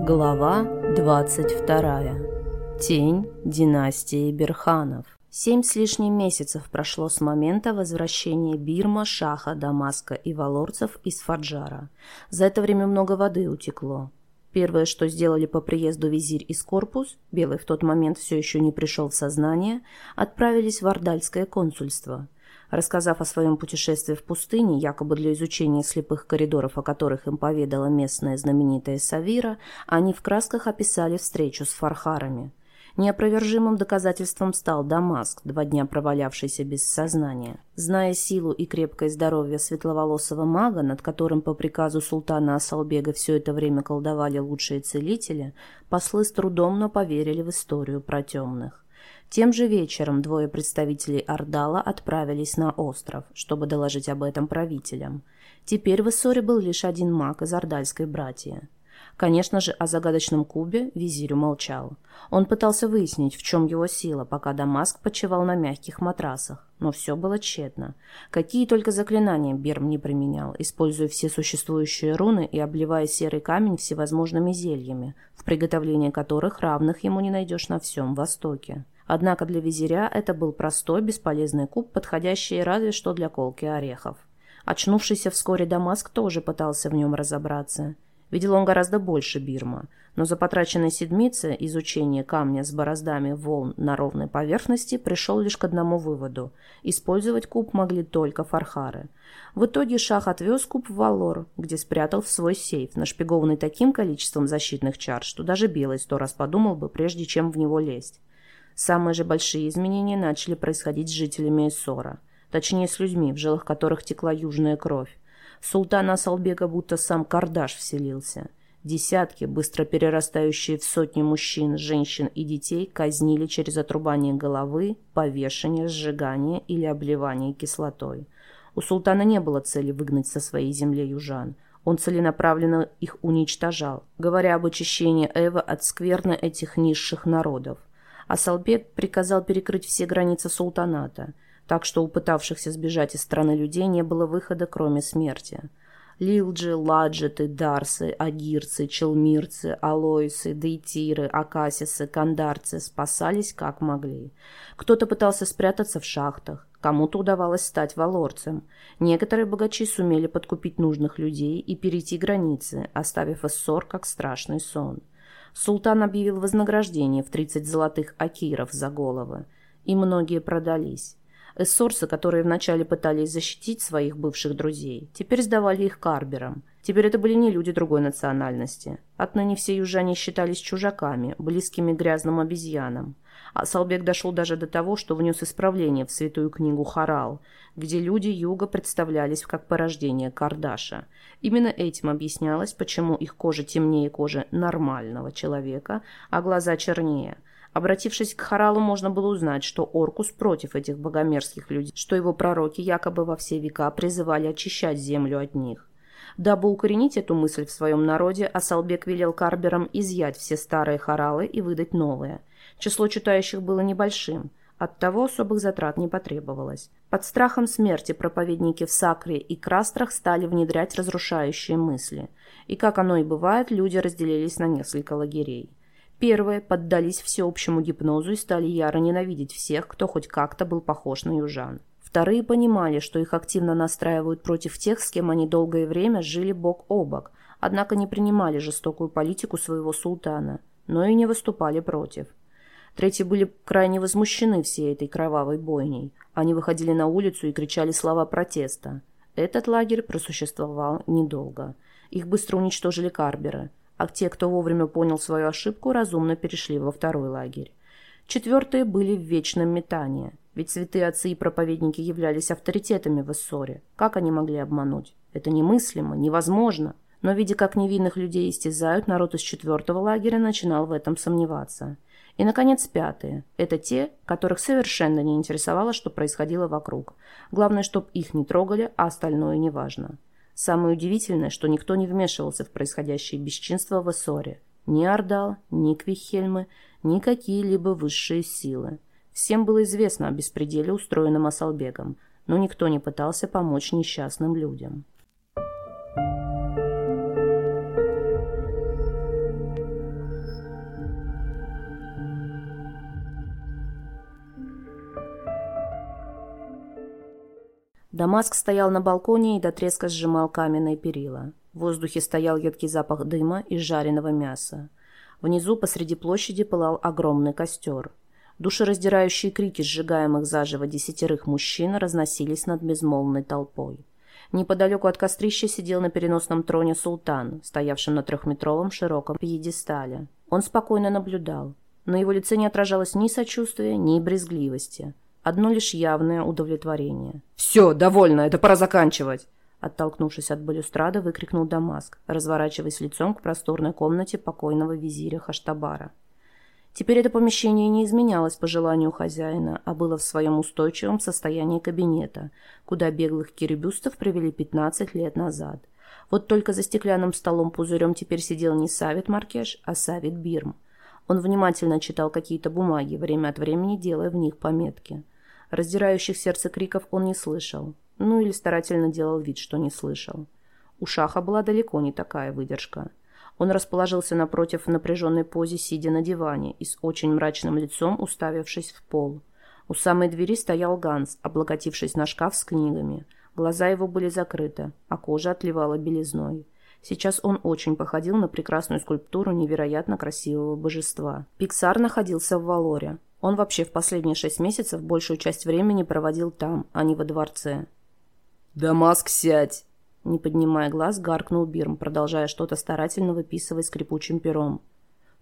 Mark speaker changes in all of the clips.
Speaker 1: Глава 22. Тень династии Берханов. Семь с лишним месяцев прошло с момента возвращения Бирма, Шаха, Дамаска и валорцев из Фаджара. За это время много воды утекло. Первое, что сделали по приезду визирь из корпус, Белый в тот момент все еще не пришел в сознание, отправились в Ордальское консульство – Рассказав о своем путешествии в пустыне, якобы для изучения слепых коридоров, о которых им поведала местная знаменитая Савира, они в красках описали встречу с фархарами. Неопровержимым доказательством стал Дамаск, два дня провалявшийся без сознания. Зная силу и крепкое здоровье светловолосого мага, над которым по приказу султана Асалбега все это время колдовали лучшие целители, послы с трудом, но поверили в историю про темных. Тем же вечером двое представителей Ордала отправились на остров, чтобы доложить об этом правителям. Теперь в Иссоре был лишь один маг из ордальской братьи. Конечно же, о загадочном кубе визирь умолчал. Он пытался выяснить, в чем его сила, пока Дамаск почивал на мягких матрасах. Но все было тщетно. Какие только заклинания Берм не применял, используя все существующие руны и обливая серый камень всевозможными зельями, в приготовлении которых равных ему не найдешь на всем Востоке. Однако для визиря это был простой, бесполезный куб, подходящий разве что для колки орехов. Очнувшийся вскоре Дамаск тоже пытался в нем разобраться. Видел он гораздо больше Бирма, но за потраченной седмицы изучение камня с бороздами волн на ровной поверхности пришел лишь к одному выводу – использовать куб могли только фархары. В итоге Шах отвез куб в Валор, где спрятал в свой сейф, нашпигованный таким количеством защитных чар, что даже Белый сто раз подумал бы, прежде чем в него лезть. Самые же большие изменения начали происходить с жителями Эссора, точнее с людьми, в жилах которых текла южная кровь. Султан Асалбека будто сам Кардаш вселился. Десятки, быстро перерастающие в сотни мужчин, женщин и детей, казнили через отрубание головы, повешение, сжигание или обливание кислотой. У султана не было цели выгнать со своей земли южан. Он целенаправленно их уничтожал, говоря об очищении Эва от скверны этих низших народов – Асалбек приказал перекрыть все границы султаната, так что у пытавшихся сбежать из страны людей не было выхода, кроме смерти. Лилджи, ладжеты, дарсы, агирцы, челмирцы, алоисы, дейтиры, акасисы, кандарцы спасались как могли. Кто-то пытался спрятаться в шахтах, кому-то удавалось стать валорцем. Некоторые богачи сумели подкупить нужных людей и перейти границы, оставив Эссор как страшный сон. Султан объявил вознаграждение в 30 золотых акиров за головы, и многие продались. Эссорсы, которые вначале пытались защитить своих бывших друзей, теперь сдавали их карберам. Теперь это были не люди другой национальности. Отныне все южане считались чужаками, близкими грязным обезьянам. А Салбек дошел даже до того, что внес исправление в святую книгу Харал, где люди юга представлялись как порождение Кардаша. Именно этим объяснялось, почему их кожа темнее кожи нормального человека, а глаза чернее. Обратившись к Харалу, можно было узнать, что Оркус против этих богомерзких людей, что его пророки якобы во все века призывали очищать землю от них. Дабы укоренить эту мысль в своем народе, Асалбек велел Карберам изъять все старые хоралы и выдать новые – Число читающих было небольшим, оттого особых затрат не потребовалось. Под страхом смерти проповедники в Сакре и Крастрах стали внедрять разрушающие мысли. И, как оно и бывает, люди разделились на несколько лагерей. Первые поддались всеобщему гипнозу и стали яро ненавидеть всех, кто хоть как-то был похож на южан. Вторые понимали, что их активно настраивают против тех, с кем они долгое время жили бок о бок, однако не принимали жестокую политику своего султана, но и не выступали против. Третьи были крайне возмущены всей этой кровавой бойней. Они выходили на улицу и кричали слова протеста. Этот лагерь просуществовал недолго. Их быстро уничтожили карберы, а те, кто вовремя понял свою ошибку, разумно перешли во второй лагерь. Четвертые были в вечном метании, ведь святые отцы и проповедники являлись авторитетами в Иссоре. Как они могли обмануть? Это немыслимо, невозможно. Но, видя, как невинных людей истязают, народ из четвертого лагеря начинал в этом сомневаться. И, наконец, пятые. Это те, которых совершенно не интересовало, что происходило вокруг. Главное, чтобы их не трогали, а остальное неважно. Самое удивительное, что никто не вмешивался в происходящее бесчинство в Эссоре. Ни Ордал, ни Квихельмы, ни какие-либо высшие силы. Всем было известно о беспределе, устроенном Асалбегом, но никто не пытался помочь несчастным людям. Дамаск стоял на балконе и до треска сжимал каменные перила. В воздухе стоял едкий запах дыма и жареного мяса. Внизу посреди площади пылал огромный костер. Душераздирающие крики сжигаемых заживо десятерых мужчин разносились над безмолвной толпой. Неподалеку от кострища сидел на переносном троне султан, стоявшим на трехметровом широком пьедестале. Он спокойно наблюдал. На его лице не отражалось ни сочувствия, ни брезгливости. Одно лишь явное удовлетворение.
Speaker 2: «Все, довольно, это пора заканчивать!»
Speaker 1: Оттолкнувшись от балюстрады, выкрикнул Дамаск, разворачиваясь лицом к просторной комнате покойного визиря Хаштабара. Теперь это помещение не изменялось по желанию хозяина, а было в своем устойчивом состоянии кабинета, куда беглых кирюбюстов привели 15 лет назад. Вот только за стеклянным столом-пузырем теперь сидел не Савит Маркеш, а Савит Бирм. Он внимательно читал какие-то бумаги, время от времени делая в них пометки. Раздирающих сердце криков он не слышал. Ну или старательно делал вид, что не слышал. У Шаха была далеко не такая выдержка. Он расположился напротив в напряженной позе, сидя на диване и с очень мрачным лицом уставившись в пол. У самой двери стоял Ганс, облокотившись на шкаф с книгами. Глаза его были закрыты, а кожа отливала белизной. Сейчас он очень походил на прекрасную скульптуру невероятно красивого божества. Пиксар находился в Валоре. Он вообще в последние шесть месяцев большую часть времени проводил там, а не во дворце.
Speaker 2: «Дамаск, сядь!»
Speaker 1: Не поднимая глаз, гаркнул Бирм, продолжая что-то старательно выписывать скрипучим пером.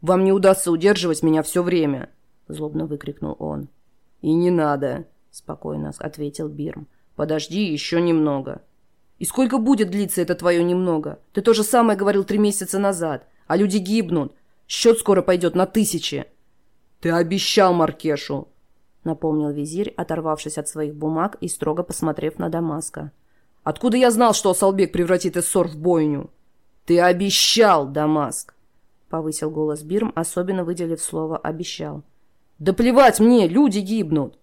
Speaker 2: «Вам не удастся удерживать меня все время!»
Speaker 1: Злобно выкрикнул он.
Speaker 2: «И не надо!»
Speaker 1: Спокойно ответил Бирм.
Speaker 2: «Подожди еще немного!» «И сколько будет длиться это твое немного? Ты то же самое говорил три месяца назад, а люди гибнут. Счет скоро пойдет на тысячи!» «Ты обещал Маркешу!»
Speaker 1: Напомнил визирь, оторвавшись от своих бумаг и строго посмотрев на Дамаска.
Speaker 2: Откуда я знал, что Асалбек превратит Эссор в бойню? Ты обещал, Дамаск!
Speaker 1: Повысил голос Бирм, особенно выделив слово «обещал».
Speaker 2: Да плевать мне, люди гибнут!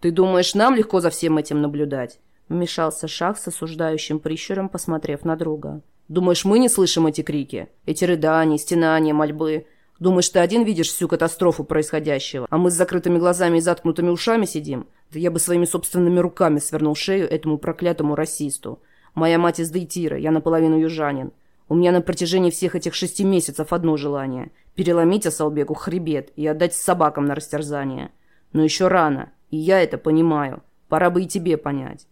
Speaker 2: Ты думаешь, нам легко за всем этим наблюдать? Вмешался Шах с осуждающим прищуром, посмотрев на друга. Думаешь, мы не слышим эти крики? Эти рыдания, стенания, мольбы? Думаешь, ты один видишь всю катастрофу происходящего, а мы с закрытыми глазами и заткнутыми ушами сидим? Да я бы своими собственными руками свернул шею этому проклятому расисту. Моя мать из Дейтира, я наполовину южанин. У меня на протяжении всех этих шести месяцев одно желание – переломить Асалбеку хребет и отдать собакам на растерзание. Но еще рано, и я это понимаю. Пора бы и тебе понять.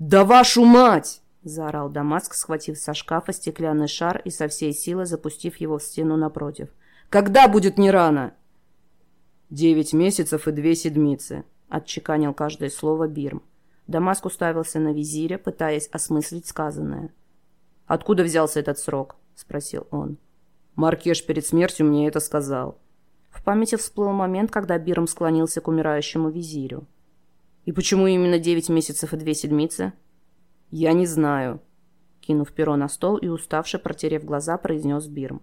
Speaker 2: «Да вашу мать!» – заорал Дамаск, схватив со шкафа стеклянный шар и со всей силы запустив его в стену напротив. «Когда будет не рано?» «Девять месяцев и две седмицы», — отчеканил каждое слово Бирм. Дамаск уставился на визиря, пытаясь осмыслить сказанное. «Откуда взялся этот срок?» — спросил он. «Маркеш перед смертью мне это сказал». В памяти всплыл момент, когда Бирм склонился к умирающему визирю. «И почему именно девять месяцев и две седмицы?» «Я не знаю», — кинув перо на стол и уставше, протерев глаза, произнес Бирм.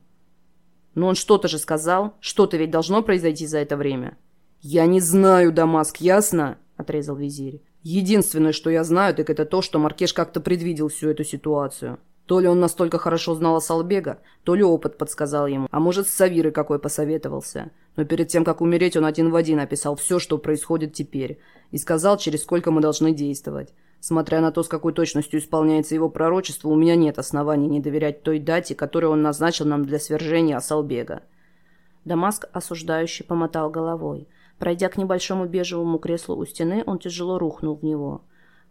Speaker 2: «Но он что-то же сказал. Что-то ведь должно произойти за это время». «Я не знаю, Дамаск, ясно?» – отрезал визирь. «Единственное, что я знаю, так это то, что Маркеш как-то предвидел всю эту ситуацию. То ли он настолько хорошо знал Асалбега, то ли опыт подсказал ему, а может, с Савирой какой посоветовался. Но перед тем, как умереть, он один в один описал все, что происходит теперь, и сказал, через сколько мы должны действовать. Смотря на то, с какой точностью исполняется его пророчество, у меня нет оснований не доверять той дате, которую он назначил нам для свержения Асалбега». Дамаск осуждающий помотал головой – Пройдя к небольшому бежевому креслу у стены, он тяжело рухнул в него.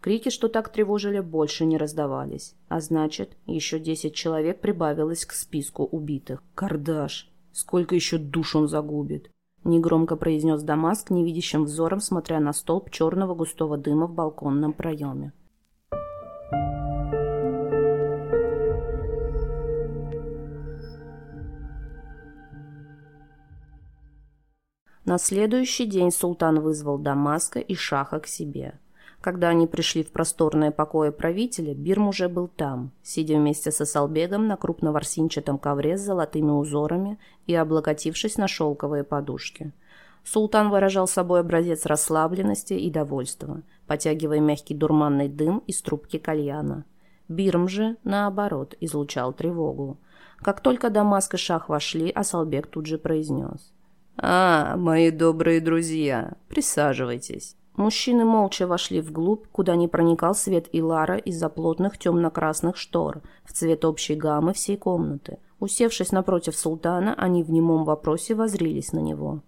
Speaker 2: Крики, что так тревожили, больше не раздавались. А значит, еще десять человек прибавилось к списку убитых. Кардаш! Сколько еще душ он загубит? Негромко произнес Дамаск, невидящим взором, смотря на столб черного густого дыма в балконном проеме. На следующий день султан вызвал Дамаска и Шаха к себе. Когда они пришли в просторные покои правителя, Бирм уже был там, сидя вместе со Салбегом на крупноворсинчатом ковре с золотыми узорами и облокотившись на шелковые подушки. Султан выражал собой образец расслабленности и довольства, потягивая мягкий дурманный дым из трубки кальяна. Бирм же, наоборот, излучал тревогу. Как только Дамаск и Шах вошли, Асалбек тут же произнес – «А, мои добрые друзья, присаживайтесь».
Speaker 1: Мужчины молча вошли вглубь, куда не проникал свет Илара из-за плотных темно-красных штор, в цвет общей гаммы всей комнаты. Усевшись напротив султана, они в немом вопросе возрились на него.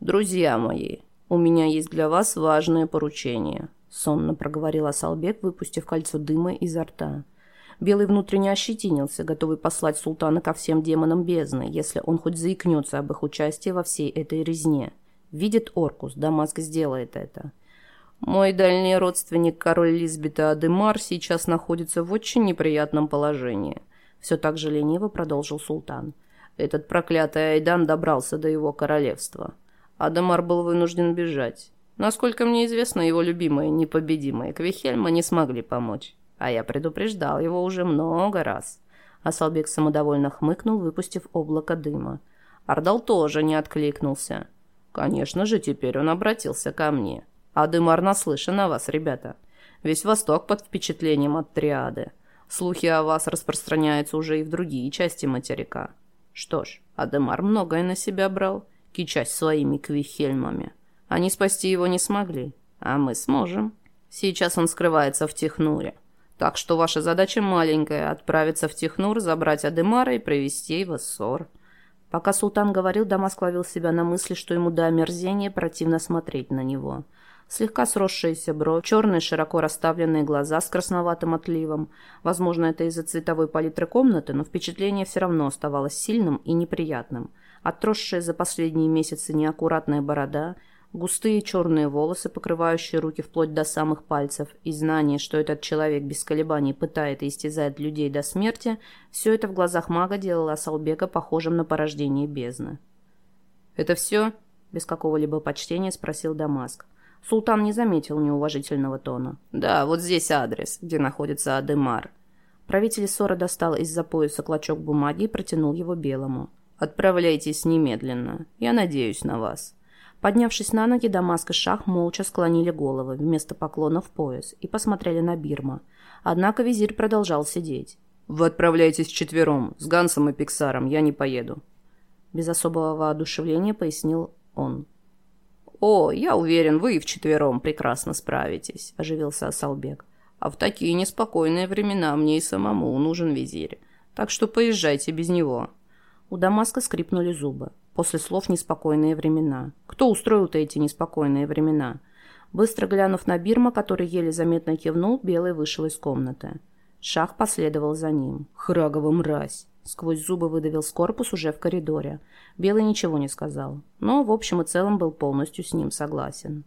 Speaker 1: «Друзья мои, у меня есть для вас важное поручение», — сонно проговорил Асалбек, выпустив кольцо дыма изо рта. Белый внутренне ощетинился, готовый послать султана ко всем демонам бездны, если он хоть заикнется об их участии во всей этой резне. Видит Оркус, Дамаск сделает это. Мой дальний родственник, король Лизбета Адемар, сейчас находится в очень неприятном положении. Все так же лениво продолжил султан. Этот проклятый Айдан добрался до его королевства. Адемар был вынужден бежать. Насколько мне известно, его любимые, непобедимые Квихельма не смогли помочь. А я предупреждал его уже много раз. Асалбек самодовольно хмыкнул, выпустив облако дыма. Ардал тоже не откликнулся. Конечно же, теперь он обратился ко мне. Адемар наслышан о вас, ребята. Весь Восток под впечатлением от триады. Слухи о вас распространяются уже и в другие части материка. Что ж, Адемар многое на себя брал, кичась своими квихельмами. Они спасти его не смогли, а мы сможем. Сейчас он скрывается в Технуре. Так что ваша задача маленькая – отправиться в Технур, забрать Адемара и привести его ссор. Пока султан говорил, Дамаск ловил себя на мысли, что ему до омерзения противно смотреть на него – Слегка сросшаяся бровь, черные широко расставленные глаза с красноватым отливом. Возможно, это из-за цветовой палитры комнаты, но впечатление все равно оставалось сильным и неприятным. Отросшая за последние месяцы неаккуратная борода, густые черные волосы, покрывающие руки вплоть до самых пальцев, и знание, что этот человек без колебаний пытает и истязает людей до смерти, все это в глазах мага делало Асалбека похожим на порождение бездны. «Это все?» – без какого-либо почтения спросил Дамаск. Султан не заметил неуважительного тона. «Да, вот здесь адрес, где находится Адемар». Правитель Сора достал из-за пояса клочок бумаги и протянул его белому. «Отправляйтесь немедленно. Я надеюсь на вас». Поднявшись на ноги, Дамаск и Шах молча склонили головы вместо поклона в пояс и посмотрели на Бирма. Однако визирь продолжал сидеть. «Вы отправляетесь вчетвером. С Гансом и Пиксаром. Я не поеду». Без особого воодушевления пояснил он. «О, я уверен, вы и вчетвером прекрасно справитесь», – оживился Асалбек. «А в такие неспокойные времена мне и самому нужен визирь. Так что поезжайте без него». У Дамаска скрипнули зубы. После слов «неспокойные времена». Кто устроил-то эти неспокойные времена? Быстро глянув на Бирма, который еле заметно кивнул, Белый вышел из комнаты. Шах последовал за ним. «Храгова мразь!» Сквозь зубы выдавил Скорпус уже в коридоре. Белый ничего не сказал, но в общем и целом был полностью с ним согласен.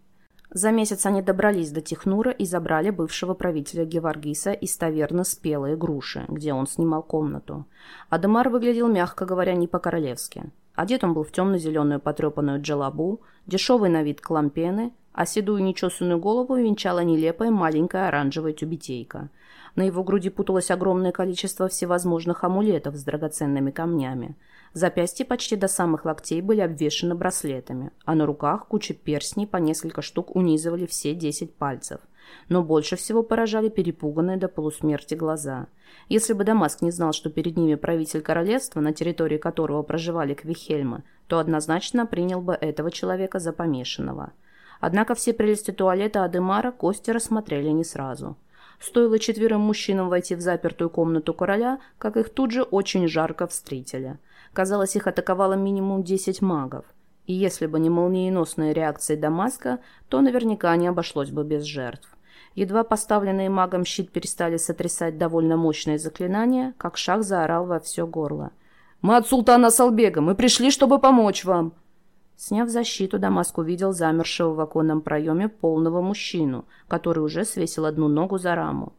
Speaker 1: За месяц они добрались до Технура и забрали бывшего правителя Геваргиса из таверны «Спелые груши», где он снимал комнату. Адемар выглядел, мягко говоря, не по-королевски. Одет он был в темно-зеленую потрепанную джалабу, дешевый на вид клампены, а седую нечесанную голову венчала нелепая маленькая оранжевая тюбетейка – на его груди путалось огромное количество всевозможных амулетов с драгоценными камнями. Запястья почти до самых локтей были обвешаны браслетами, а на руках куча перстней по несколько штук унизывали все десять пальцев. Но больше всего поражали перепуганные до полусмерти глаза. Если бы Дамаск не знал, что перед ними правитель королевства, на территории которого проживали Квихельмы, то однозначно принял бы этого человека за помешанного. Однако все прелести туалета Адемара Кости рассмотрели не сразу – Стоило четверым мужчинам войти в запертую комнату короля, как их тут же очень жарко встретили. Казалось, их атаковало минимум 10 магов. И если бы не молниеносная реакция Дамаска, то наверняка не обошлось бы без жертв. Едва поставленные магом щит перестали сотрясать довольно мощные заклинания, как шах заорал во все горло. «Мы от султана Салбега! Мы пришли, чтобы помочь вам!» Сняв защиту, Дамаск увидел замершего в оконном проеме полного мужчину, который уже свесил одну ногу за раму.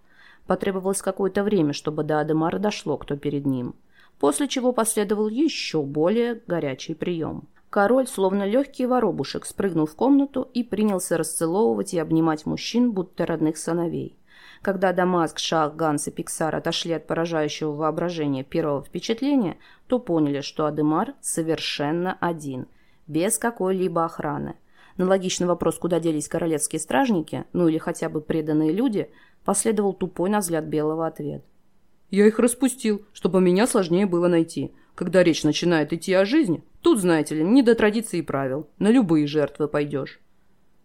Speaker 1: Потребовалось какое-то время, чтобы до Адемара дошло, кто перед ним. После чего последовал еще более горячий прием. Король, словно легкий воробушек, спрыгнул в комнату и принялся расцеловывать и обнимать мужчин, будто родных сыновей. Когда Дамаск, Шах, Ганс и Пиксар отошли от поражающего воображения первого впечатления, то поняли, что Адемар совершенно один – без какой-либо охраны. На логичный вопрос, куда делись королевские стражники, ну или хотя бы преданные люди, последовал тупой на взгляд Белого ответ. «Я их распустил, чтобы меня сложнее было найти. Когда речь начинает идти о жизни, тут, знаете ли, не до традиций и правил. На любые жертвы пойдешь».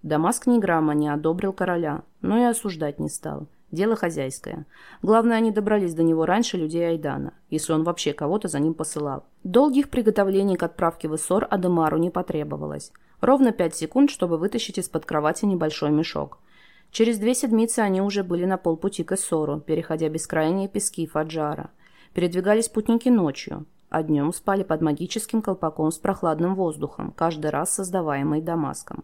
Speaker 1: Дамаск ни грамма не одобрил короля, но и осуждать не стал. Дело хозяйское. Главное, они добрались до него раньше людей Айдана, если он вообще кого-то за ним посылал. Долгих приготовлений к отправке в Иссор Адемару не потребовалось. Ровно пять секунд, чтобы вытащить из-под кровати небольшой мешок. Через две седмицы они уже были на полпути к Иссору, переходя бескрайние пески Фаджара. Передвигались путники ночью, а днем спали под магическим колпаком с прохладным воздухом, каждый раз создаваемый Дамаском.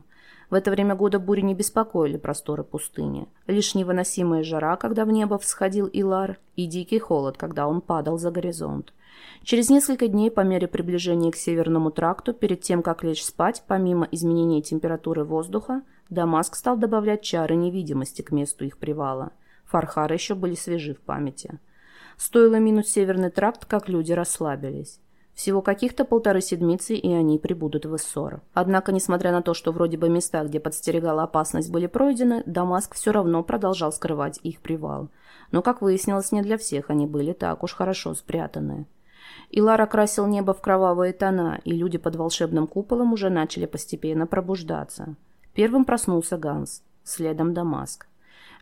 Speaker 1: В это время года бури не беспокоили просторы пустыни. Лишь невыносимая жара, когда в небо всходил Илар, и дикий холод, когда он падал за горизонт. Через несколько дней, по мере приближения к Северному тракту, перед тем, как лечь спать, помимо изменения температуры воздуха, Дамаск стал добавлять чары невидимости к месту их привала. Фархары еще были свежи в памяти. Стоило минуть Северный тракт, как люди расслабились. Всего каких-то полторы седмицы, и они прибудут в Иссор. Однако, несмотря на то, что вроде бы места, где подстерегала опасность, были пройдены, Дамаск все равно продолжал скрывать их привал. Но, как выяснилось, не для всех они были так уж хорошо спрятаны. Илар окрасил небо в кровавые тона, и люди под волшебным куполом уже начали постепенно пробуждаться. Первым проснулся Ганс, следом Дамаск.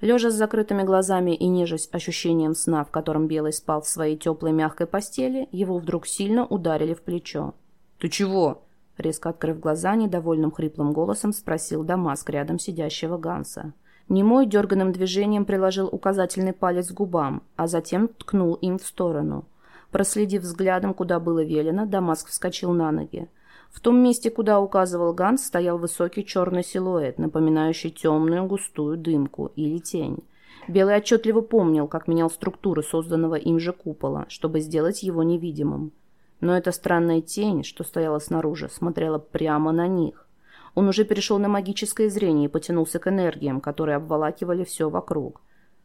Speaker 1: Лежа с закрытыми глазами и нежась ощущением сна, в котором Белый спал в своей теплой мягкой постели, его вдруг сильно ударили в плечо.
Speaker 2: «Ты чего?»
Speaker 1: Резко открыв глаза, недовольным хриплым голосом спросил Дамаск рядом сидящего Ганса. Немой дерганным движением приложил указательный палец к губам, а затем ткнул им в сторону. Проследив взглядом, куда было велено, Дамаск вскочил на ноги. В том месте, куда указывал Ганс, стоял высокий черный силуэт, напоминающий темную густую дымку или тень. Белый отчетливо помнил, как менял структуры созданного им же купола, чтобы сделать его невидимым. Но эта странная тень, что стояла снаружи, смотрела прямо на них. Он уже перешел на магическое зрение и потянулся к энергиям, которые обволакивали все вокруг.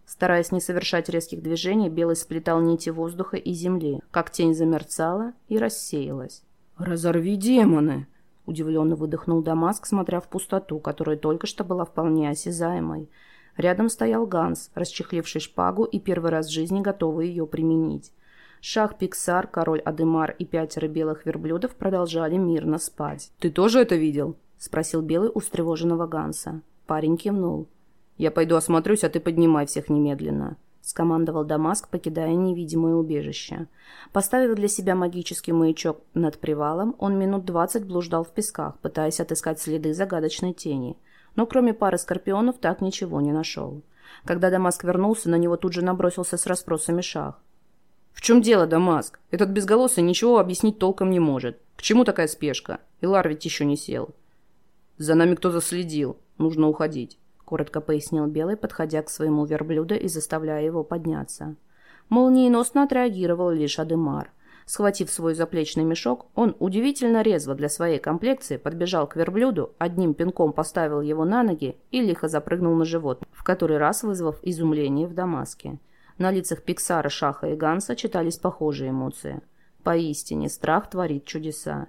Speaker 1: Стараясь не совершать резких движений, Белый сплетал нити воздуха и земли, как тень замерцала и рассеялась.
Speaker 2: «Разорви демоны!»
Speaker 1: — удивленно выдохнул Дамаск, смотря в пустоту, которая только что была вполне осязаемой. Рядом стоял Ганс, расчехливший шпагу и первый раз в жизни готовый ее применить. Шах Пиксар, король Адемар и пятеро белых верблюдов продолжали мирно спать.
Speaker 2: «Ты тоже это видел?»
Speaker 1: — спросил Белый у встревоженного Ганса. Парень кивнул.
Speaker 2: «Я пойду осмотрюсь, а ты поднимай всех немедленно»
Speaker 1: скомандовал Дамаск, покидая невидимое убежище. Поставив для себя магический маячок над привалом, он минут двадцать блуждал в песках, пытаясь отыскать следы загадочной тени. Но кроме пары скорпионов так ничего не нашел. Когда Дамаск вернулся, на него тут же набросился с расспросами шах.
Speaker 2: «В чем дело, Дамаск? Этот безголосый ничего объяснить толком не может. К чему такая спешка? Илар ведь еще не сел». «За нами кто-то следил. Нужно уходить» коротко пояснил Белый, подходя к своему верблюду и заставляя его подняться. Молниеносно отреагировал лишь Адемар. Схватив свой заплечный мешок, он удивительно резво для своей комплекции подбежал к верблюду, одним пинком поставил его на ноги и лихо запрыгнул на живот, в который раз вызвав изумление в Дамаске. На лицах Пиксара, Шаха и Ганса читались похожие эмоции. Поистине, страх творит чудеса.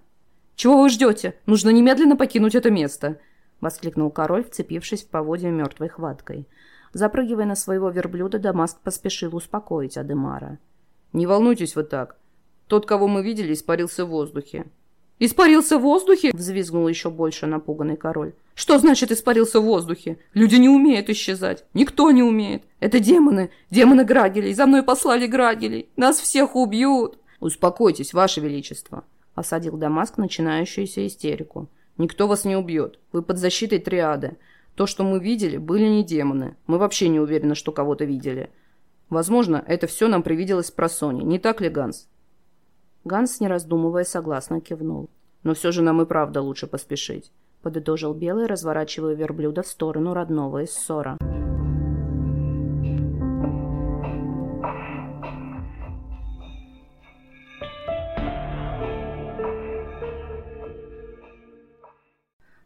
Speaker 2: «Чего вы ждете? Нужно немедленно покинуть это место!»
Speaker 1: — воскликнул король, вцепившись в поводья мертвой хваткой. Запрыгивая на своего верблюда, Дамаск поспешил успокоить Адемара.
Speaker 2: «Не волнуйтесь вы так. Тот, кого мы видели, испарился в воздухе».
Speaker 1: «Испарился в воздухе?» — взвизгнул еще больше напуганный король.
Speaker 2: «Что значит испарился в воздухе? Люди не умеют исчезать. Никто не умеет. Это демоны. Демоны Грагелей. За мной послали Грагелей. Нас всех убьют!» «Успокойтесь, ваше величество!» — осадил Дамаск начинающуюся истерику. Никто вас не убьет. Вы под защитой триады. То, что мы видели, были не демоны. Мы вообще не уверены, что кого-то видели. Возможно, это все нам привиделось про Сони. Не так ли, Ганс?»
Speaker 1: Ганс, не раздумывая, согласно кивнул.
Speaker 2: «Но все же нам и правда лучше поспешить», —
Speaker 1: подытожил Белый, разворачивая верблюда в сторону родного Иссора.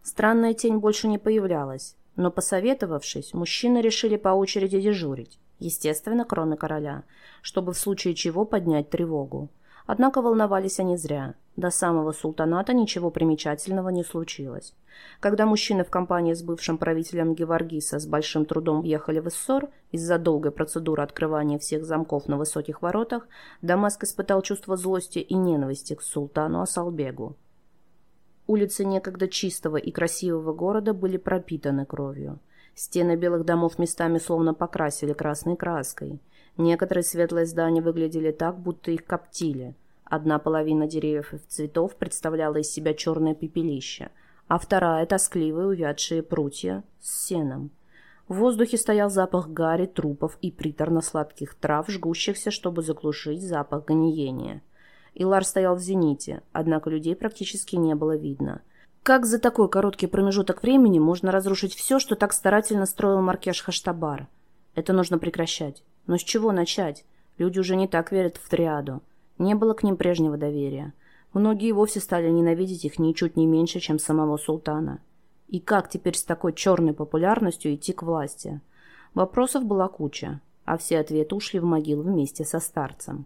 Speaker 1: Странная тень больше не появлялась, но, посоветовавшись, мужчины решили по очереди дежурить, естественно, кроме короля, чтобы в случае чего поднять тревогу. Однако волновались они зря. До самого султаната ничего примечательного не случилось. Когда мужчины в компании с бывшим правителем Геваргиса с большим трудом въехали в Иссор из-за долгой процедуры открывания всех замков на высоких воротах, Дамаск испытал чувство злости и ненависти к султану Асалбегу. Улицы некогда чистого и красивого города были пропитаны кровью. Стены белых домов местами словно покрасили красной краской. Некоторые светлые здания выглядели так, будто их коптили. Одна половина деревьев и цветов представляла из себя черное пепелище, а вторая – тоскливые увядшие прутья с сеном. В воздухе стоял запах гари, трупов и приторно-сладких трав, жгущихся, чтобы заглушить запах гниения. Илар стоял в зените, однако людей практически не было видно. Как за такой короткий промежуток времени можно разрушить все, что так старательно строил Маркеш Хаштабар? Это нужно прекращать. Но с чего начать? Люди уже не так верят в триаду. Не было к ним прежнего доверия. Многие вовсе стали ненавидеть их ничуть не меньше, чем самого султана. И как теперь с такой черной популярностью идти к власти? Вопросов была куча, а все ответы ушли в могилу вместе со старцем.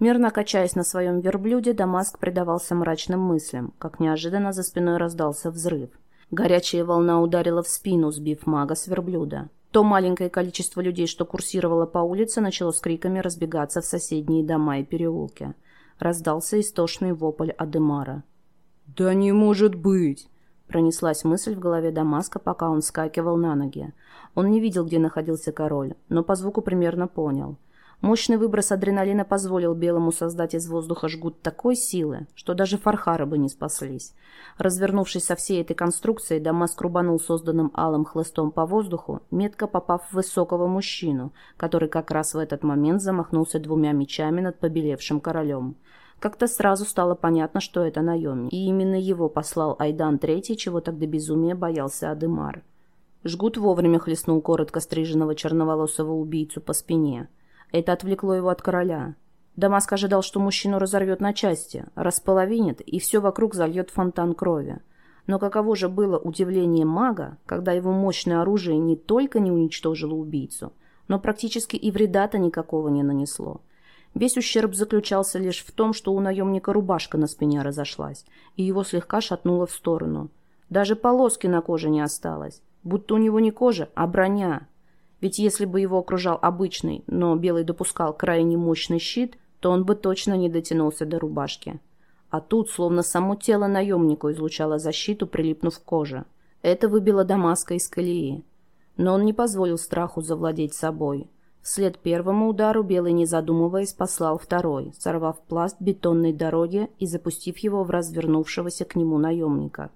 Speaker 1: Мирно качаясь на своем верблюде, Дамаск предавался мрачным мыслям, как неожиданно за спиной раздался взрыв. Горячая волна ударила в спину, сбив мага с верблюда. То маленькое количество людей, что курсировало по улице, начало с криками разбегаться в соседние дома и переулки. Раздался истошный вопль Адемара.
Speaker 2: «Да не может быть!»
Speaker 1: Пронеслась мысль в голове Дамаска, пока он скакивал на ноги. Он не видел, где находился король, но по звуку примерно понял. Мощный выброс адреналина позволил Белому создать из воздуха жгут такой силы, что даже фархары бы не спаслись. Развернувшись со всей этой конструкцией, Дамаск рубанул созданным алым хлыстом по воздуху, метко попав в высокого мужчину, который как раз в этот момент замахнулся двумя мечами над побелевшим королем. Как-то сразу стало понятно, что это наемник, и именно его послал Айдан Третий, чего так до безумия боялся Адемар. Жгут вовремя хлестнул коротко стриженного черноволосого убийцу по спине – это отвлекло его от короля. Дамаск ожидал, что мужчину разорвет на части, располовинит и все вокруг зальет фонтан крови. Но каково же было удивление мага, когда его мощное оружие не только не уничтожило убийцу, но практически и вреда-то никакого не нанесло. Весь ущерб заключался лишь в том, что у наемника рубашка на спине разошлась, и его слегка шатнуло в сторону. Даже полоски на коже не осталось, будто у него не кожа, а броня, ведь если бы его окружал обычный, но Белый допускал крайне мощный щит, то он бы точно не дотянулся до рубашки. А тут словно само тело наемнику излучало защиту, прилипнув к коже. Это выбило Дамаска из колеи. Но он не позволил страху завладеть собой. Вслед первому удару Белый, не задумываясь, послал второй, сорвав пласт бетонной дороги и запустив его в развернувшегося к нему наемника.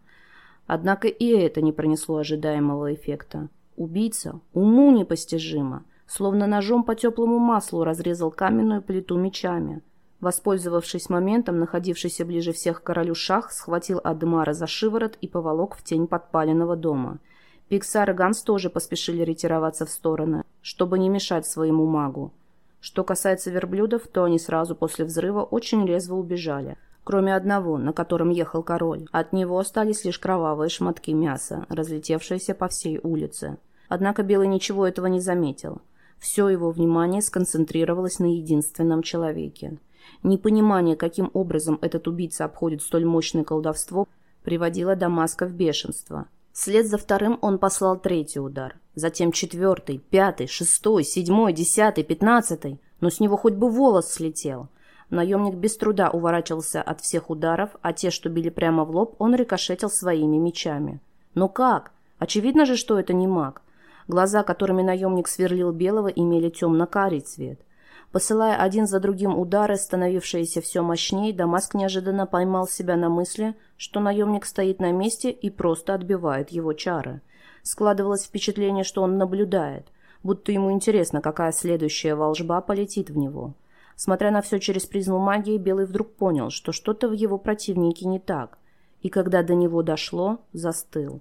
Speaker 1: Однако и это не принесло ожидаемого эффекта. Убийца уму непостижимо, словно ножом по теплому маслу разрезал каменную плиту мечами. Воспользовавшись моментом, находившийся ближе всех к королю Шах схватил Адмара за шиворот и поволок в тень подпаленного дома. Пиксар и Ганс тоже поспешили ретироваться в стороны, чтобы не мешать своему магу. Что касается верблюдов, то они сразу после взрыва очень резво убежали. Кроме одного, на котором ехал король. От него остались лишь кровавые шматки мяса, разлетевшиеся по всей улице. Однако Белый ничего этого не заметил. Все его внимание сконцентрировалось на единственном человеке. Непонимание, каким образом этот убийца обходит столь мощное колдовство, приводило Дамаска в бешенство. Вслед за вторым он послал третий удар, затем четвертый, пятый, шестой, седьмой, десятый, пятнадцатый, но с него хоть бы волос слетел. Наемник без труда уворачивался от всех ударов, а те, что били прямо в лоб, он рикошетил своими мечами. Но как? Очевидно же, что это не маг. Глаза, которыми наемник сверлил Белого, имели темно-карий цвет. Посылая один за другим удары, становившиеся все мощнее, Дамаск неожиданно поймал себя на мысли, что наемник стоит на месте и просто отбивает его чары. Складывалось впечатление, что он наблюдает, будто ему интересно, какая следующая волжба полетит в него. Смотря на все через призму магии, Белый вдруг понял, что что-то в его противнике не так, и когда до него дошло, застыл.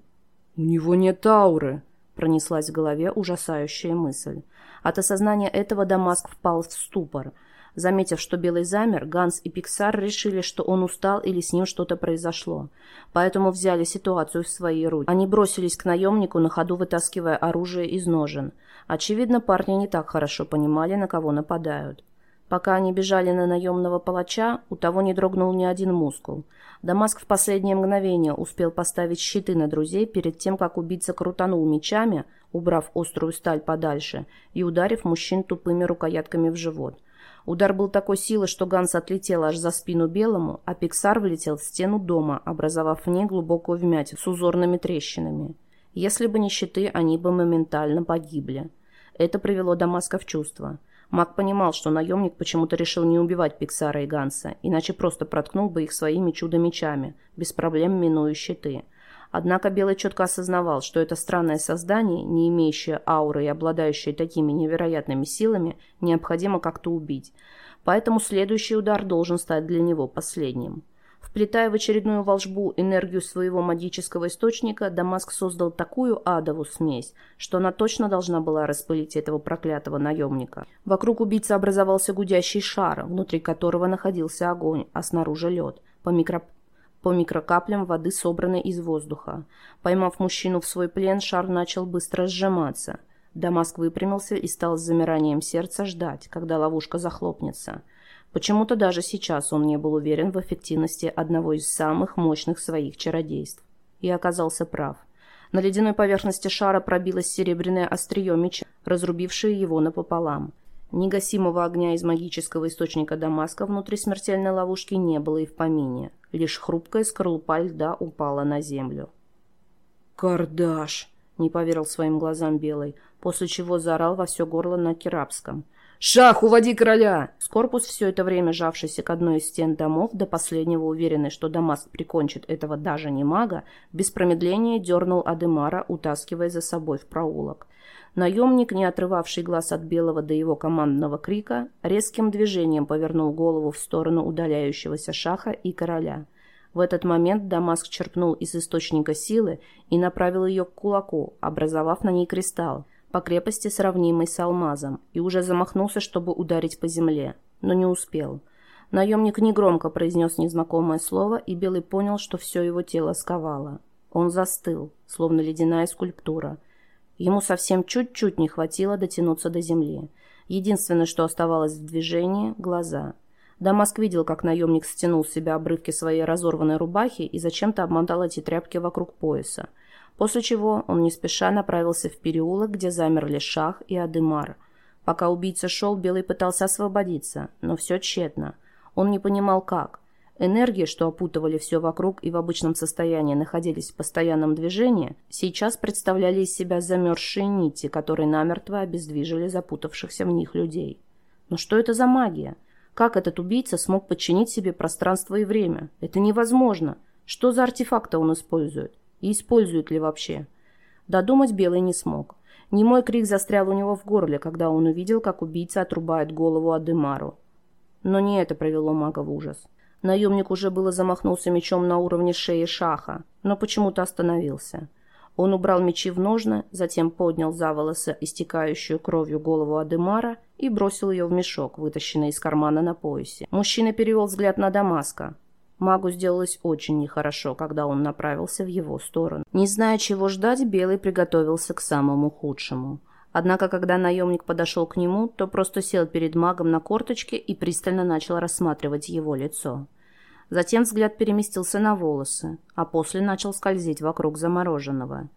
Speaker 2: «У него нет ауры»,
Speaker 1: Пронеслась в голове ужасающая мысль. От осознания этого Дамаск впал в ступор. Заметив, что Белый замер, Ганс и Пиксар решили, что он устал или с ним что-то произошло. Поэтому взяли ситуацию в свои руки. Они бросились к наемнику, на ходу вытаскивая оружие из ножен. Очевидно, парни не так хорошо понимали, на кого нападают. Пока они бежали на наемного палача, у того не дрогнул ни один мускул. Дамаск в последнее мгновение успел поставить щиты на друзей перед тем, как убийца крутанул мечами, убрав острую сталь подальше и ударив мужчин тупыми рукоятками в живот. Удар был такой силы, что Ганс отлетел аж за спину белому, а Пиксар влетел в стену дома, образовав в ней глубокую вмятину с узорными трещинами. Если бы не щиты, они бы моментально погибли. Это привело Дамаска в чувство. Маг понимал, что наемник почему-то решил не убивать Пиксара и Ганса, иначе просто проткнул бы их своими чудо-мечами, без проблем минуя щиты – Однако Белый четко осознавал, что это странное создание, не имеющее ауры и обладающее такими невероятными силами, необходимо как-то убить. Поэтому следующий удар должен стать для него последним. Вплетая в очередную волшбу энергию своего магического источника, Дамаск создал такую адову смесь, что она точно должна была распылить этого проклятого наемника. Вокруг убийцы образовался гудящий шар, внутри которого находился огонь, а снаружи лед. По микро по микрокаплям воды, собранной из воздуха. Поймав мужчину в свой плен, шар начал быстро сжиматься. Дамаск выпрямился и стал с замиранием сердца ждать, когда ловушка захлопнется. Почему-то даже сейчас он не был уверен в эффективности одного из самых мощных своих чародейств. И оказался прав. На ледяной поверхности шара пробилось серебряное острие меча, разрубившее его напополам. Негасимого огня из магического источника Дамаска внутри смертельной ловушки не было и в помине. Лишь хрупкая скорлупа льда упала на землю.
Speaker 2: «Кардаш!» — не поверил своим глазам Белый, после чего заорал во все горло на керапском. «Шах, уводи короля!»
Speaker 1: Скорпус, все это время жавшийся к одной из стен домов, до последнего уверенный, что Дамаск прикончит этого даже не мага, без промедления дернул Адемара, утаскивая за собой в проулок. Наемник, не отрывавший глаз от Белого до его командного крика, резким движением повернул голову в сторону удаляющегося шаха и короля. В этот момент Дамаск черпнул из источника силы и направил ее к кулаку, образовав на ней кристалл, по крепости сравнимый с алмазом, и уже замахнулся, чтобы ударить по земле, но не успел. Наемник негромко произнес незнакомое слово, и Белый понял, что все его тело сковало. Он застыл, словно ледяная скульптура – Ему совсем чуть-чуть не хватило дотянуться до земли. Единственное, что оставалось в движении – глаза. Дамаск видел, как наемник стянул с себя обрывки своей разорванной рубахи и зачем-то обмотал эти тряпки вокруг пояса. После чего он не спеша направился в переулок, где замерли Шах и Адымар. Пока убийца шел, Белый пытался освободиться, но все тщетно. Он не понимал, как – Энергии, что опутывали все вокруг и в обычном состоянии находились в постоянном движении, сейчас представляли из себя замерзшие нити, которые намертво обездвижили запутавшихся в них людей. Но что это за магия? Как этот убийца смог подчинить себе пространство и время? Это невозможно. Что за артефакты он использует? И использует ли вообще? Додумать Белый не смог. Немой крик застрял у него в горле, когда он увидел, как убийца отрубает голову Адемару. Но не это привело мага в ужас. Наемник уже было замахнулся мечом на уровне шеи шаха, но почему-то остановился. Он убрал мечи в ножны, затем поднял за волосы истекающую кровью голову Адемара и бросил ее в мешок, вытащенный из кармана на поясе. Мужчина перевел взгляд на Дамаска. Магу сделалось очень нехорошо, когда он направился в его сторону. Не зная, чего ждать, Белый приготовился к самому худшему. Однако, когда наемник подошел к нему, то просто сел перед магом на корточке и пристально начал рассматривать его лицо. Затем взгляд переместился на волосы, а после начал скользить вокруг замороженного.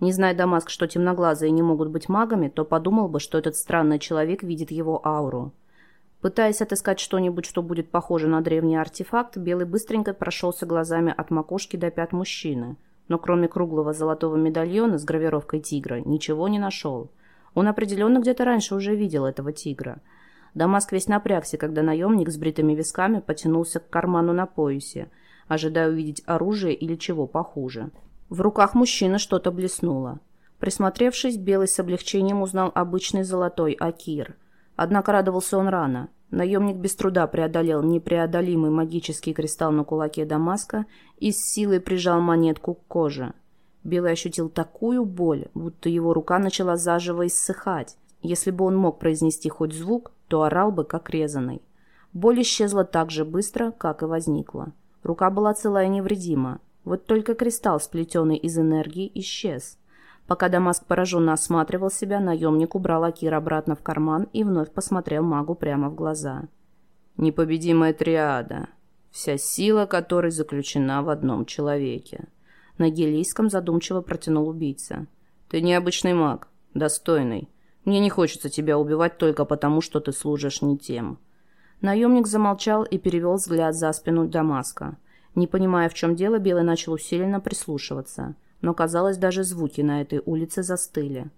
Speaker 1: Не зная Дамаск, что темноглазые не могут быть магами, то подумал бы, что этот странный человек видит его ауру. Пытаясь отыскать что-нибудь, что будет похоже на древний артефакт, Белый быстренько прошелся глазами от макушки до пят мужчины, но кроме круглого золотого медальона с гравировкой тигра ничего не нашел – он определенно где-то раньше уже видел этого тигра. Дамаск весь напрягся, когда наемник с бритыми висками потянулся к карману на поясе, ожидая увидеть оружие или чего похуже. В руках мужчины что-то блеснуло. Присмотревшись, Белый с облегчением узнал обычный золотой акир. Однако радовался он рано. Наемник без труда преодолел непреодолимый магический кристалл на кулаке Дамаска и с силой прижал монетку к коже. Белый ощутил такую боль, будто его рука начала заживо иссыхать. Если бы он мог произнести хоть звук, то орал бы, как резанный. Боль исчезла так же быстро, как и возникла. Рука была целая и невредима. Вот только кристалл, сплетенный из энергии, исчез. Пока Дамаск пораженно осматривал себя, наемник убрал Акир обратно в карман и вновь посмотрел магу прямо в глаза. «Непобедимая триада, вся сила которой заключена в одном человеке», на гелийском задумчиво протянул убийца. «Ты необычный маг, достойный. Мне не хочется тебя убивать только потому, что ты служишь не тем». Наемник замолчал и перевел взгляд за спину Дамаска. Не понимая, в чем дело, Белый начал усиленно прислушиваться. Но, казалось, даже звуки на этой улице застыли.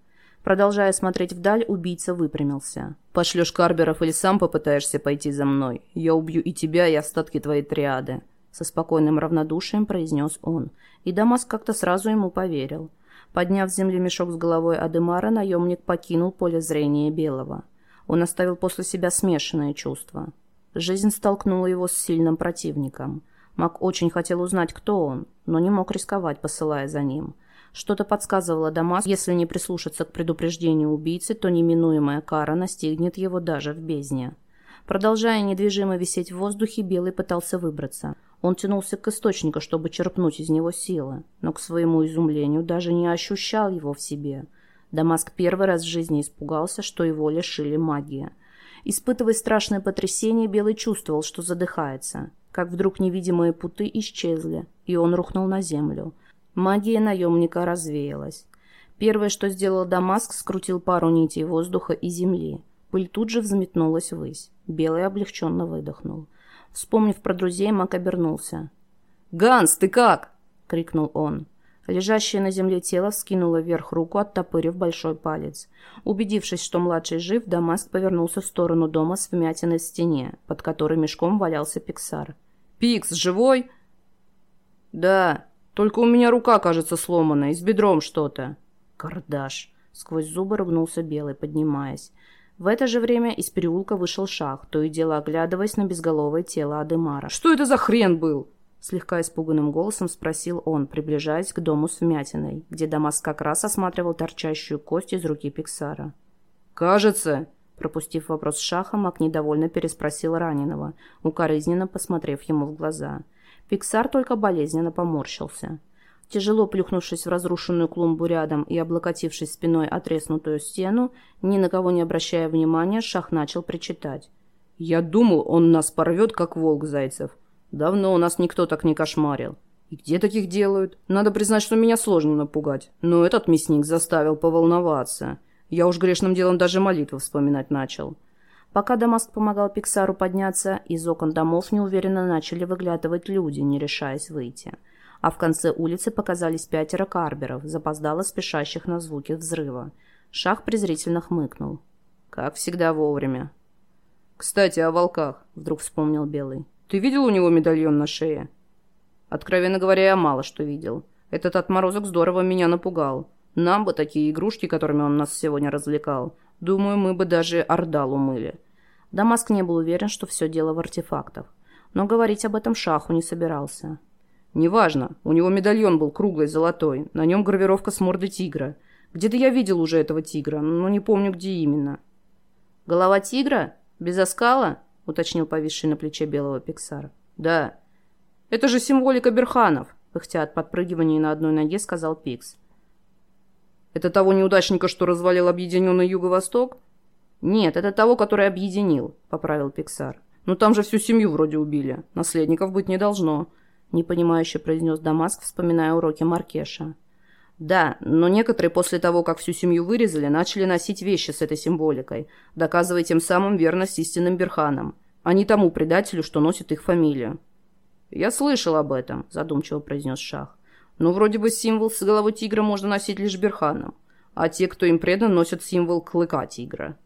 Speaker 1: Продолжая смотреть вдаль, убийца выпрямился. «Пошлешь Карберов или сам попытаешься пойти за мной? Я убью и тебя, и остатки твоей триады», — со спокойным равнодушием произнес он. И Дамаск как-то сразу ему поверил. Подняв с земли мешок с головой Адемара, наемник покинул поле зрения Белого. Он оставил после себя смешанные чувства. Жизнь столкнула его с сильным противником. Мак очень хотел узнать, кто он, но не мог рисковать, посылая за ним. Что-то подсказывало Дамас, если не прислушаться к предупреждению убийцы, то неминуемая кара настигнет его даже в бездне. Продолжая недвижимо висеть в воздухе, Белый пытался выбраться. Он тянулся к источнику, чтобы черпнуть из него силы, но, к своему изумлению, даже не ощущал его в себе. Дамаск первый раз в жизни испугался, что его лишили магии. Испытывая страшное потрясение, Белый чувствовал, что задыхается, как вдруг невидимые путы исчезли, и он рухнул на землю. Магия наемника развеялась. Первое, что сделал Дамаск, скрутил пару нитей воздуха и земли. Пыль тут же взметнулась ввысь. Белый облегченно выдохнул. Вспомнив про друзей, Мак обернулся.
Speaker 2: «Ганс, ты как?» — крикнул он.
Speaker 1: Лежащее на земле тело вскинуло вверх руку, оттопырив большой палец. Убедившись, что младший жив, Дамаск повернулся в сторону дома с вмятиной в стене, под которой мешком валялся Пиксар.
Speaker 2: «Пикс, живой?»
Speaker 1: «Да, только у меня рука, кажется, сломана, и с бедром что-то». «Кардаш!» — сквозь зубы ругнулся Белый, поднимаясь. В это же время из переулка вышел Шах, то и дело оглядываясь на безголовое тело Адемара.
Speaker 2: «Что это за хрен был?»
Speaker 1: Слегка испуганным голосом спросил он, приближаясь к дому с вмятиной, где Дамас как раз осматривал торчащую кость из руки Пиксара.
Speaker 2: «Кажется...»
Speaker 1: Пропустив вопрос Шаха, Мак недовольно переспросил раненого, укоризненно посмотрев ему в глаза. Пиксар только болезненно поморщился. Тяжело плюхнувшись в разрушенную клумбу рядом и облокотившись спиной о треснутую стену, ни на кого не обращая внимания, Шах начал причитать.
Speaker 2: «Я думал, он нас порвет, как волк Зайцев. Давно у нас никто так не кошмарил. И где таких делают? Надо признать, что меня сложно напугать. Но этот мясник заставил поволноваться. Я уж грешным делом даже молитву вспоминать начал».
Speaker 1: Пока Дамаск помогал Пиксару подняться, из окон домов неуверенно начали выглядывать люди, не решаясь выйти а в конце улицы показались пятеро карберов, запоздало спешащих на звуки взрыва. Шах презрительно хмыкнул. «Как всегда вовремя».
Speaker 2: «Кстати, о волках», — вдруг вспомнил Белый. «Ты видел у него медальон на шее?»
Speaker 1: «Откровенно говоря, я мало что видел. Этот отморозок здорово меня напугал. Нам бы такие игрушки, которыми он нас сегодня развлекал. Думаю, мы бы даже Ордал умыли». Дамаск не был уверен, что все дело в артефактах. Но говорить об этом Шаху не собирался.
Speaker 2: «Неважно. У него медальон был круглый, золотой. На нем гравировка с мордой тигра. Где-то я видел уже этого тигра, но не помню, где именно».
Speaker 1: «Голова тигра? Без оскала?» — уточнил повисший на плече белого Пиксара.
Speaker 2: «Да. Это же символика Берханов», — пыхтя от подпрыгивания на одной ноге, сказал Пикс. «Это того неудачника, что развалил объединенный Юго-Восток?»
Speaker 1: «Нет, это того, который объединил», — поправил Пиксар.
Speaker 2: «Ну там же всю семью вроде убили. Наследников быть не должно.
Speaker 1: — непонимающе произнес Дамаск, вспоминая уроки Маркеша. «Да, но некоторые после того, как всю семью вырезали, начали носить вещи с этой символикой, доказывая тем самым верность истинным Берханам, а не тому предателю, что носит их фамилию». «Я слышал об этом», — задумчиво произнес Шах. «Но вроде бы символ с головы тигра можно носить лишь Берханам, а те, кто им предан, носят символ клыка тигра».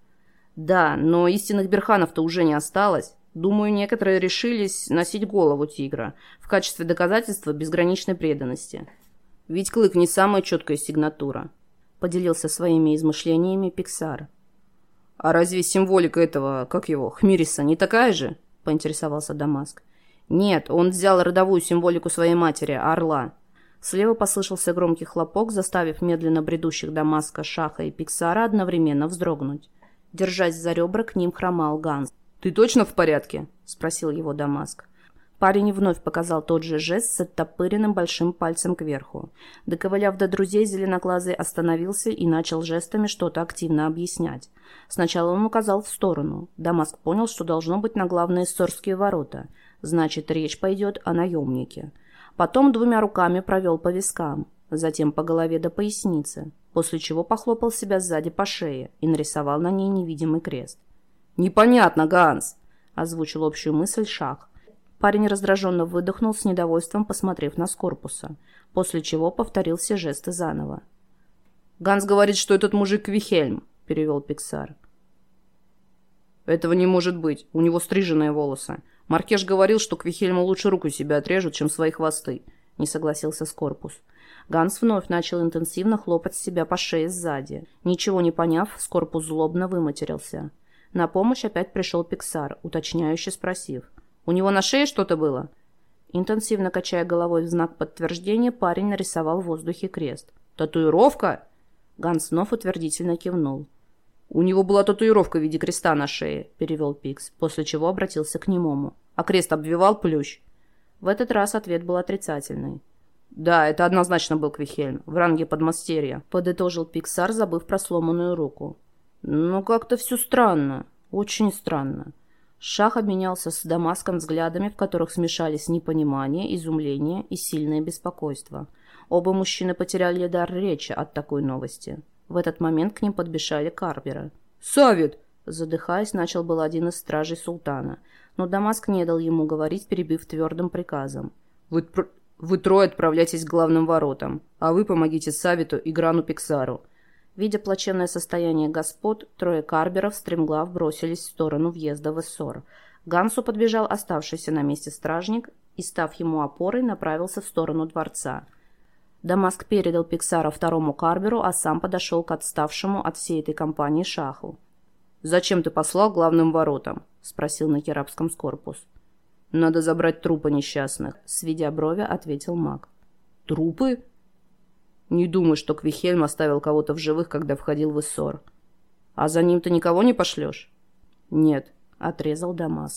Speaker 1: «Да, но истинных Берханов-то уже не осталось». Думаю, некоторые решились носить голову тигра в качестве доказательства безграничной преданности. Ведь клык не самая четкая сигнатура. Поделился своими измышлениями Пиксар.
Speaker 2: «А разве символика этого, как его, Хмириса, не такая же?» – поинтересовался Дамаск.
Speaker 1: «Нет, он взял родовую символику своей матери, орла». Слева послышался громкий хлопок, заставив медленно бредущих Дамаска, Шаха и Пиксара одновременно вздрогнуть. Держась за ребра, к ним хромал Ганс.
Speaker 2: «Ты точно в порядке?»
Speaker 1: — спросил его Дамаск. Парень вновь показал тот же жест с оттопыренным большим пальцем кверху. Доковыляв до друзей, Зеленоглазый остановился и начал жестами что-то активно объяснять. Сначала он указал в сторону. Дамаск понял, что должно быть на главные Сорские ворота. Значит, речь пойдет о наемнике. Потом двумя руками провел по вискам, затем по голове до поясницы, после чего похлопал себя сзади по шее и нарисовал на ней невидимый крест.
Speaker 2: «Непонятно, Ганс!»
Speaker 1: — озвучил общую мысль Шах. Парень раздраженно выдохнул с недовольством, посмотрев на Скорпуса, после чего повторил все жесты заново.
Speaker 2: «Ганс говорит, что этот мужик Вихельм», — перевел Пиксар. «Этого не может быть. У него стриженные волосы. Маркеш говорил, что к Вихельму лучше руку себе отрежут, чем свои хвосты», — не согласился Скорпус. Ганс вновь начал интенсивно хлопать себя по шее сзади. Ничего не поняв, Скорпус злобно выматерился. На помощь опять пришел Пиксар, уточняюще спросив. «У него на шее что-то было?» Интенсивно качая головой в знак подтверждения, парень нарисовал в воздухе крест. «Татуировка?» Ганс снова утвердительно кивнул. «У него была татуировка в виде креста на шее», — перевел Пикс, после чего обратился к немому. «А крест обвивал плющ?» В этот раз ответ был отрицательный. «Да, это однозначно был Квихельм, в ранге подмастерья», — подытожил Пиксар, забыв про сломанную руку. «Ну, как-то все странно. Очень странно». Шах обменялся с Дамаском взглядами, в которых смешались непонимание, изумление и сильное беспокойство. Оба мужчины потеряли дар речи от такой новости. В этот момент к ним подбежали Карбера. «Савит!»
Speaker 1: Задыхаясь, начал был один из стражей султана, но Дамаск не дал ему говорить, перебив твердым приказом.
Speaker 2: «Вы, вы трое отправляйтесь к главным воротам, а вы помогите Савиту и Грану Пиксару».
Speaker 1: Видя плачевное состояние господ, трое карберов стремглав бросились в сторону въезда в Эссор. Гансу подбежал оставшийся на месте стражник и, став ему опорой, направился в сторону дворца – Дамаск передал Пиксара второму Карберу, а сам подошел к отставшему от всей этой компании Шаху.
Speaker 2: «Зачем ты послал главным воротам?» — спросил на керабском скорпус. «Надо забрать трупы несчастных», — сведя брови, ответил маг. «Трупы?» «Не думаю, что Квихельм оставил кого-то в живых, когда входил в Иссор. А за ним ты никого не пошлешь?» «Нет», — отрезал Дамаск.